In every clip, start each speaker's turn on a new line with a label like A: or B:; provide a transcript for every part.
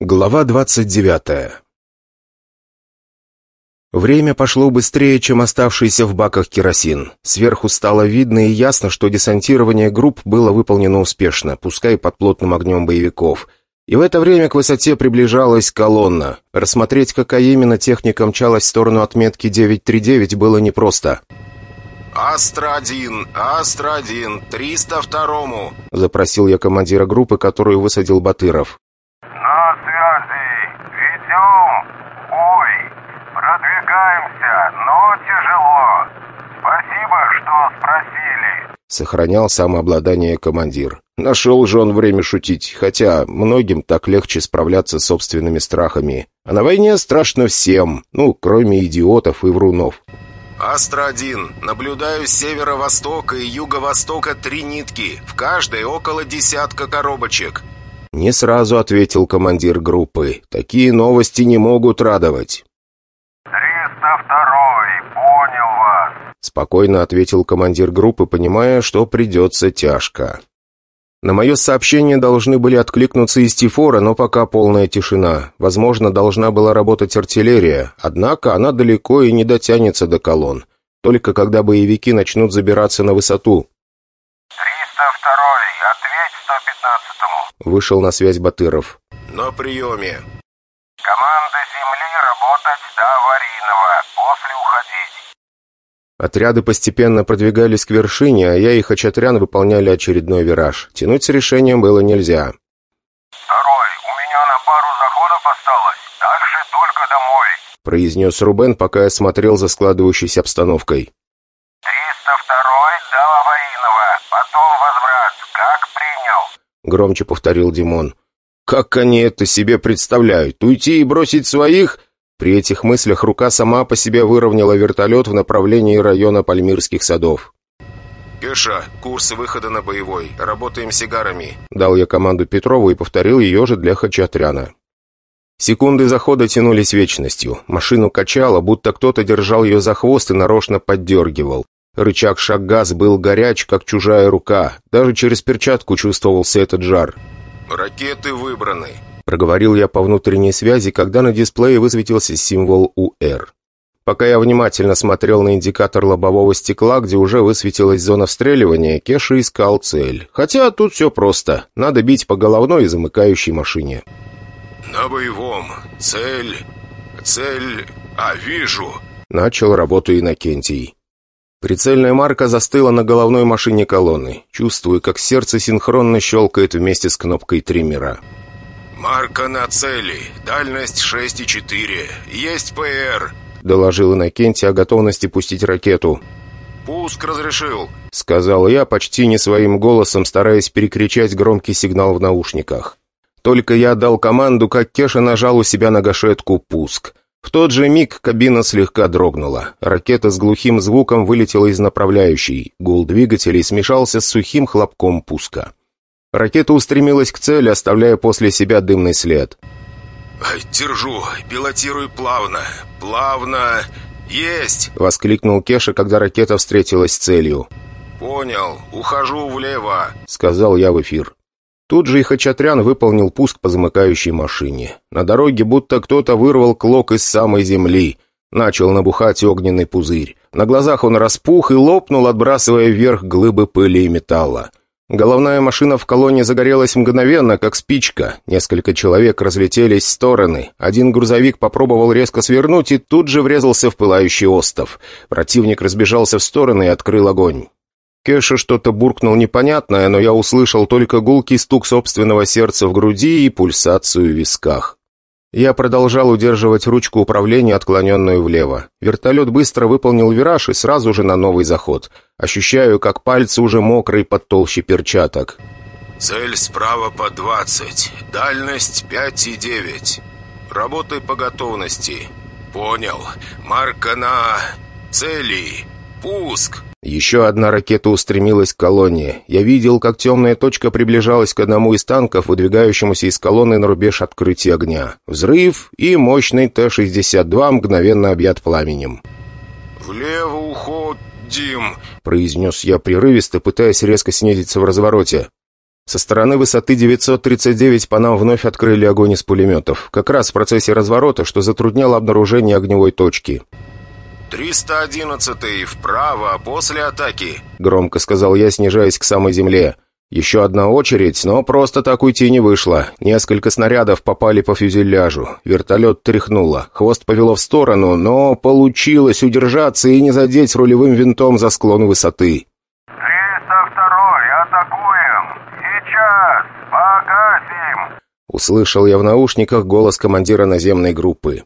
A: Глава двадцать девятая Время пошло быстрее, чем оставшийся в баках керосин. Сверху стало видно и ясно, что десантирование групп было выполнено успешно, пускай под плотным огнем боевиков. И в это время к высоте приближалась колонна. Рассмотреть, какая именно техника мчалась в сторону отметки 939, было непросто.
B: «Астра-1! Астра-1! 302-му!»
A: — запросил я командира группы, которую высадил Батыров.
C: «На связи! Ведем! Ой! Продвигаемся, но тяжело! Спасибо, что спросили!»
A: Сохранял самообладание командир. Нашел же он время шутить, хотя многим так легче справляться с собственными страхами. А на войне страшно всем, ну, кроме идиотов и врунов.
B: «Астра-1, наблюдаю с северо-востока и юго-востока три нитки, в каждой около десятка коробочек».
A: Не сразу ответил командир группы. Такие новости не могут радовать.
C: «Триста второй, понял вас!»
A: Спокойно ответил командир группы, понимая, что придется тяжко. На мое сообщение должны были откликнуться из Тифора, но пока полная тишина. Возможно, должна была работать артиллерия, однако она далеко и не дотянется до колонн. Только когда боевики начнут забираться на высоту.
C: «Триста второй, ответь сто пятнадцатому!»
A: Вышел на связь Батыров.
B: «На приеме».
C: «Команда земли работать до аварийного, уходить!»
A: Отряды постепенно продвигались к вершине, а я и Хачатрян выполняли очередной вираж. Тянуть с решением было нельзя.
C: «Второй, у меня на пару заходов осталось, дальше только домой!»
A: произнес Рубен, пока я смотрел за складывающейся обстановкой.
C: «Триста второй, до аварийного, потом возврат, как принял!»
A: Громче повторил Димон. «Как они это себе представляют? Уйти и бросить своих?» При этих мыслях рука сама по себе выровняла вертолет в направлении района Пальмирских садов.
B: «Кеша, курс выхода на боевой. Работаем сигарами».
A: Дал я команду Петрову и повторил ее же для Хачатряна. Секунды захода тянулись вечностью. Машину качало, будто кто-то держал ее за хвост и нарочно поддергивал. Рычаг шаг-газ был горяч, как чужая рука. Даже через перчатку чувствовался этот жар.
B: «Ракеты выбраны».
A: Проговорил я по внутренней связи, когда на дисплее высветился символ УР. Пока я внимательно смотрел на индикатор лобового стекла, где уже высветилась зона встреливания, Кеша искал цель. Хотя тут все просто. Надо бить по головной и замыкающей машине.
B: «На боевом. Цель... Цель... А, вижу!»
A: Начал работу Иннокентий. Прицельная марка застыла на головной машине колонны. Чувствую, как сердце синхронно щелкает вместе с кнопкой триммера.
B: «Марка на цели. Дальность 6,4. Есть ПР», —
A: доложил Иннокентий о готовности пустить ракету.
B: «Пуск разрешил», —
A: сказал я почти не своим голосом, стараясь перекричать громкий сигнал в наушниках. Только я дал команду, как Кеша нажал у себя на гашетку «Пуск». В тот же миг кабина слегка дрогнула. Ракета с глухим звуком вылетела из направляющей. Гул двигателей смешался с сухим хлопком пуска. Ракета устремилась к цели, оставляя после себя дымный след.
B: «Держу, пилотируй плавно, плавно, есть!»
A: — воскликнул Кеша, когда ракета встретилась с целью.
B: «Понял, ухожу влево», —
A: сказал я в эфир. Тут же и Хачатрян выполнил пуск по замыкающей машине. На дороге будто кто-то вырвал клок из самой земли. Начал набухать огненный пузырь. На глазах он распух и лопнул, отбрасывая вверх глыбы пыли и металла. Головная машина в колонне загорелась мгновенно, как спичка. Несколько человек разлетелись в стороны. Один грузовик попробовал резко свернуть и тут же врезался в пылающий остов. Противник разбежался в стороны и открыл огонь. Кеша что-то буркнул непонятное, но я услышал только гулкий стук собственного сердца в груди и пульсацию в висках. Я продолжал удерживать ручку управления, отклоненную влево. Вертолет быстро выполнил вираж и сразу же на новый заход. Ощущаю, как пальцы уже мокрые под толще перчаток.
B: «Цель справа по 20. Дальность 5,9. Работай по готовности. Понял. Марка на... цели. Пуск!»
A: Еще одна ракета устремилась к колонне. Я видел, как темная точка приближалась к одному из танков, выдвигающемуся из колонны на рубеж открытия огня. Взрыв, и мощный Т-62 мгновенно объят пламенем.
B: «Влево уходим», —
A: произнес я прерывисто, пытаясь резко снизиться в развороте. Со стороны высоты 939 по нам вновь открыли огонь из пулеметов, как раз в процессе разворота, что затрудняло обнаружение огневой точки.
B: «311-й, вправо, после атаки!»
A: — громко сказал я, снижаясь к самой земле. Еще одна очередь, но просто так уйти не вышло. Несколько снарядов попали по фюзеляжу. Вертолет тряхнуло. Хвост повело в сторону, но получилось удержаться и не задеть рулевым винтом за склон высоты.
C: «302-й, атакуем! Сейчас! Погасим!»
A: Услышал я в наушниках голос командира наземной группы.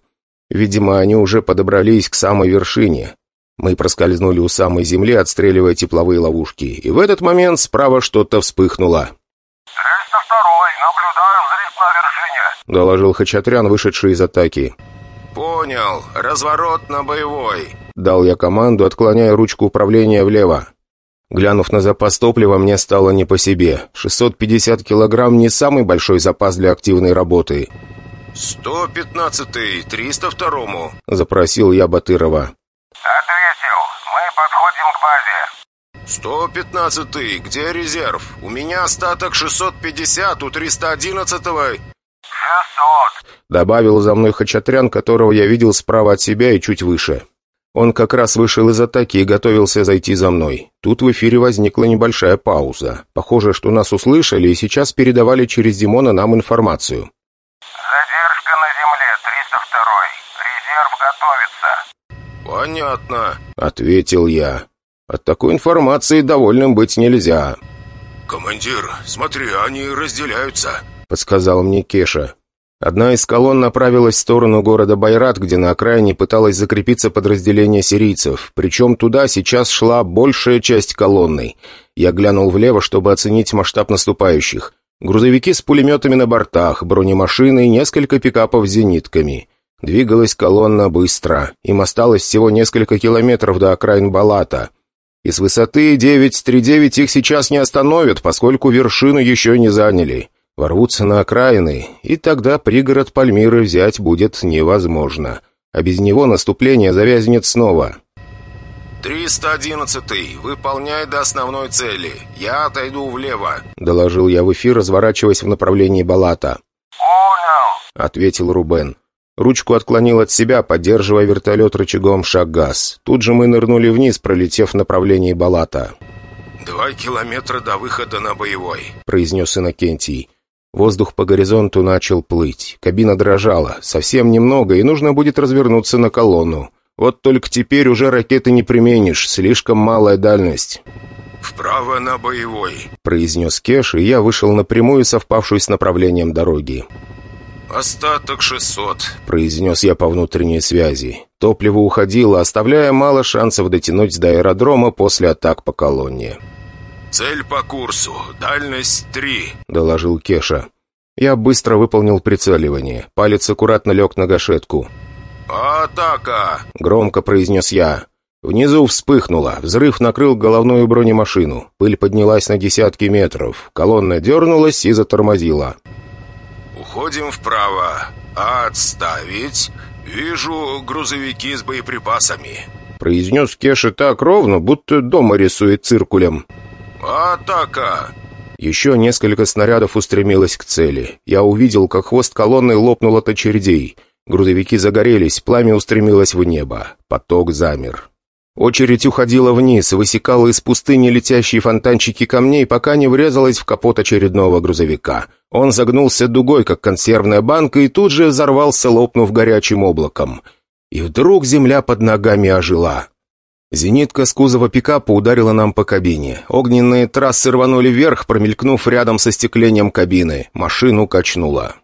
A: Видимо, они уже подобрались к самой вершине. Мы проскользнули у самой земли, отстреливая тепловые ловушки. И в этот момент справа что-то вспыхнуло.
C: «302-й, наблюдаем взрыв на вершине!»
A: — доложил Хачатрян, вышедший из атаки.
B: «Понял. Разворот на боевой!»
A: — дал я команду, отклоняя ручку управления влево. Глянув на запас топлива, мне стало не по себе. 650 килограмм — не самый большой запас для активной работы.
B: «115-й, 302-му», —
A: запросил я Батырова.
C: «Ответил. Мы подходим к базе».
B: «115-й, где резерв? У меня остаток 650, у 311-го...»
C: «600».
A: Добавил за мной Хачатрян, которого я видел справа от себя и чуть выше. Он как раз вышел из атаки и готовился зайти за мной. Тут в эфире возникла небольшая пауза. Похоже, что нас услышали и сейчас передавали через Димона нам информацию.
C: «Задержка на земле, 302-й. Резерв готовится».
B: «Понятно».
A: — ответил я. «От такой информации довольным быть нельзя»,
B: «Командир, смотри, они разделяются».
A: — подсказал мне Кеша. Одна из колонн направилась в сторону города Байрат, где на окраине пыталось закрепиться подразделение сирийцев. Причем туда сейчас шла большая часть колонны. Я глянул влево, чтобы оценить масштаб наступающих. Грузовики с пулеметами на бортах, бронемашины и несколько пикапов с зенитками. Двигалась колонна быстро. Им осталось всего несколько километров до окраин Балата. И с высоты 939 их сейчас не остановят, поскольку вершину еще не заняли. Ворвутся на окраины, и тогда пригород Пальмиры взять будет невозможно. А без него наступление завязнет снова.
B: 311-й, выполняй до основной цели. Я отойду влево.
A: Доложил я в эфир, разворачиваясь в направлении Балата.
C: «Понял».
A: Ответил Рубен. Ручку отклонил от себя, поддерживая вертолет рычагом шаг-газ. Тут же мы нырнули вниз, пролетев в направлении Балата.
B: «Два километра до выхода на боевой».
A: произнес Иннокентий. Воздух по горизонту начал плыть. Кабина дрожала. Совсем немного, и нужно будет развернуться на колонну. Вот только теперь уже ракеты не применишь, слишком малая дальность.
B: «Вправо на боевой».
A: произнес Кеш, и я вышел напрямую, совпавшую с направлением дороги.
B: «Остаток 600».
A: произнес я по внутренней связи. Топливо уходило, оставляя мало шансов дотянуть до аэродрома после атак по колонне.
B: «Цель по курсу. Дальность 3».
A: доложил Кеша. Я быстро выполнил прицеливание. Палец аккуратно лег на гашетку.
B: «Атака!»
A: — громко произнес я. Внизу вспыхнуло. Взрыв накрыл головную бронемашину. Пыль поднялась на десятки метров. Колонна дернулась и затормозила.
B: «Уходим вправо. Отставить. Вижу грузовики с боеприпасами».
A: Произнес Кеша так ровно, будто дома рисует циркулем.
B: «Атака!»
A: Еще несколько снарядов устремилось к цели. Я увидел, как хвост колонны лопнул от очередей. Грузовики загорелись, пламя устремилось в небо. Поток замер. Очередь уходила вниз, высекала из пустыни летящие фонтанчики камней, пока не врезалась в капот очередного грузовика. Он загнулся дугой, как консервная банка, и тут же взорвался, лопнув горячим облаком. И вдруг земля под ногами ожила. Зенитка с кузова пикапа ударила нам по кабине. Огненные трассы рванули вверх, промелькнув рядом со стеклением кабины. Машину качнуло.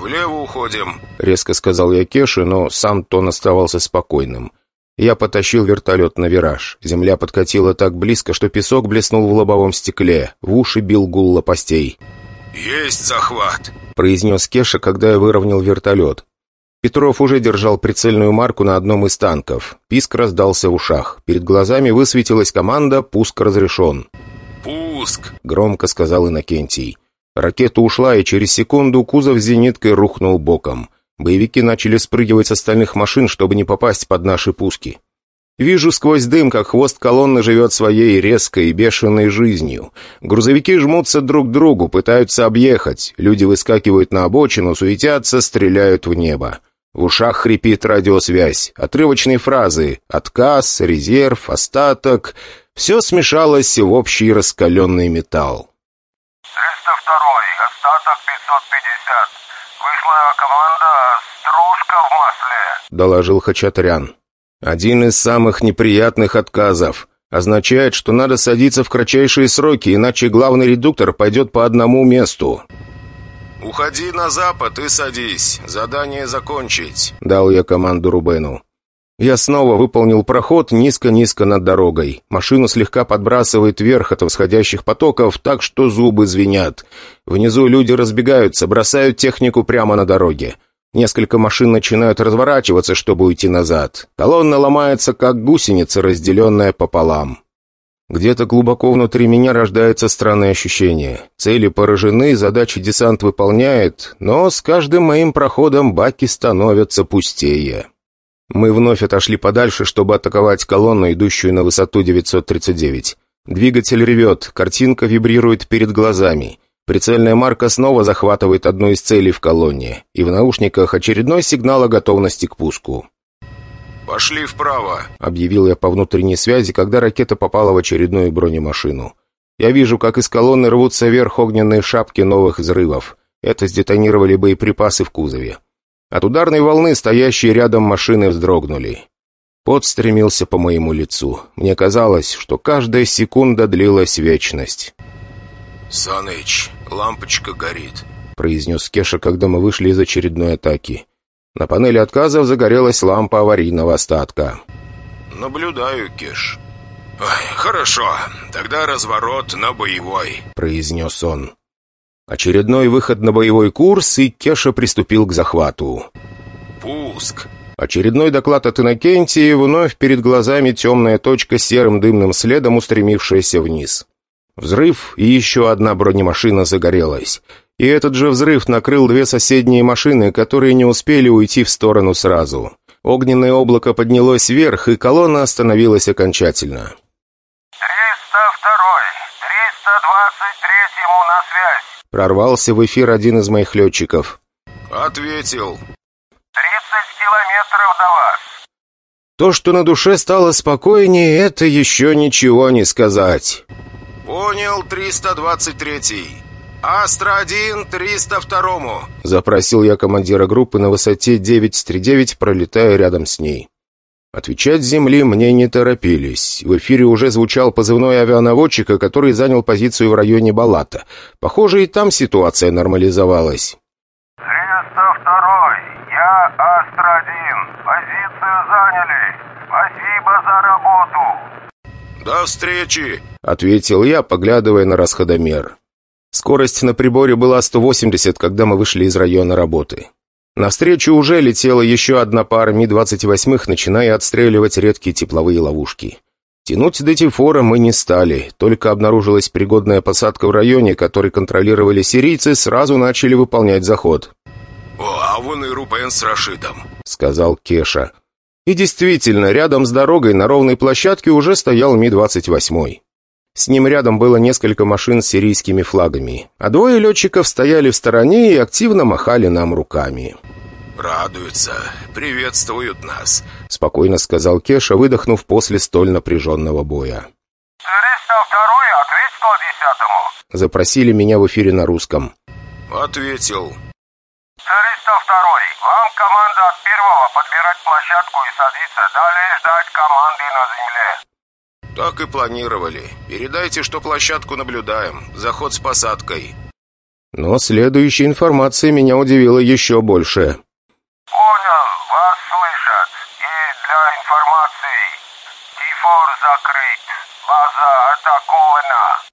B: «Влево уходим».
A: — резко сказал я Кеше, но сам тон оставался спокойным. Я потащил вертолет на вираж. Земля подкатила так близко, что песок блеснул в лобовом стекле. В уши бил гул лопастей.
B: «Есть захват!»
A: — произнес Кеша, когда я выровнял вертолет. Петров уже держал прицельную марку на одном из танков. Писк раздался в ушах. Перед глазами высветилась команда «Пуск разрешен».
B: «Пуск!»
A: — громко сказал Иннокентий. Ракета ушла, и через секунду кузов с зениткой рухнул боком. Боевики начали спрыгивать с остальных машин, чтобы не попасть под наши пуски. Вижу сквозь дым, как хвост колонны живет своей резкой и бешеной жизнью. Грузовики жмутся друг к другу, пытаются объехать. Люди выскакивают на обочину, суетятся, стреляют в небо. В ушах хрипит радиосвязь. Отрывочные фразы «отказ», «резерв», «остаток» — все смешалось в общий раскаленный металл.
C: 302 остаток 550. Вышла команда «Стружка в масле».
A: — доложил Хачатрян. «Один из самых неприятных отказов. Означает, что надо садиться в кратчайшие сроки, иначе главный редуктор пойдет по одному месту».
B: «Уходи на запад и садись. Задание закончить», —
A: дал я команду Рубену. Я снова выполнил проход низко-низко над дорогой. Машину слегка подбрасывает вверх от восходящих потоков, так что зубы звенят. Внизу люди разбегаются, бросают технику прямо на дороге. Несколько машин начинают разворачиваться, чтобы уйти назад. Колонна ломается, как гусеница, разделенная пополам. Где-то глубоко внутри меня рождается странное ощущение. Цели поражены, задачи десант выполняет, но с каждым моим проходом баки становятся пустее. Мы вновь отошли подальше, чтобы атаковать колонну, идущую на высоту 939. Двигатель ревет, картинка вибрирует перед глазами. Прицельная марка снова захватывает одну из целей в колонне, и в наушниках очередной сигнал о готовности к пуску.
B: «Пошли вправо», —
A: объявил я по внутренней связи, когда ракета попала в очередную бронемашину. Я вижу, как из колонны рвутся вверх огненные шапки новых взрывов. Это сдетонировали боеприпасы в кузове. От ударной волны стоящие рядом машины вздрогнули. Пот стремился по моему лицу. Мне казалось, что каждая секунда длилась вечность.
B: «Саныч, лампочка горит», —
A: произнес Кеша, когда мы вышли из очередной атаки. На панели отказов загорелась лампа аварийного остатка.
B: «Наблюдаю, Кеш». Ой, «Хорошо, тогда разворот на боевой», —
A: произнес он. Очередной выход на боевой курс, и Кеша приступил к захвату.
B: «Пуск».
A: Очередной доклад от Иннокентии, вновь перед глазами темная точка с серым дымным следом, устремившаяся вниз. Взрыв, и еще одна бронемашина загорелась. И этот же взрыв накрыл две соседние машины, которые не успели уйти в сторону сразу. Огненное облако поднялось вверх, и колонна остановилась окончательно.
C: 302-й, 323-му на связь.
A: Прорвался в эфир один из моих летчиков.
B: «Ответил».
C: 30 километров до вас.
A: То, что на душе стало спокойнее, это еще ничего не сказать.
B: «Понял, 323-й. Астра-1, 302-му».
A: Запросил я командира группы на высоте 939, пролетая рядом с ней. Отвечать с земли мне не торопились. В эфире уже звучал позывной авианаводчика, который занял позицию в районе Балата. Похоже, и там ситуация нормализовалась.
C: 302-й, я Астра-1. Позицию заняли. Спасибо за работу.
B: «До встречи!»
A: — ответил я, поглядывая на расходомер. Скорость на приборе была 180, когда мы вышли из района работы. Навстречу уже летела еще одна пара Ми-28, начиная отстреливать редкие тепловые ловушки. Тянуть до Тифора мы не стали, только обнаружилась пригодная посадка в районе, который контролировали сирийцы, сразу начали выполнять заход.
B: «О, а вон и Рубен с Рашидом», —
A: сказал Кеша. И действительно, рядом с дорогой на ровной площадке уже стоял Ми-28. С ним рядом было несколько машин с сирийскими флагами, а двое летчиков стояли в стороне и активно махали нам руками.
B: «Радуются, приветствуют нас», —
A: спокойно сказал Кеша, выдохнув после столь напряженного боя.
C: 302-й ответь 110-му.
A: Запросили меня в эфире на русском.
B: «Ответил».
C: 302-й, вам команда от первого подбирать площадку и садиться. Далее ждать команды на земле.
B: «Так и планировали. Передайте, что площадку наблюдаем. Заход с посадкой».
A: Но следующая информация меня удивила еще больше.
C: Понял, вас слышат. И для информации. Тифор закрыт. База атакована.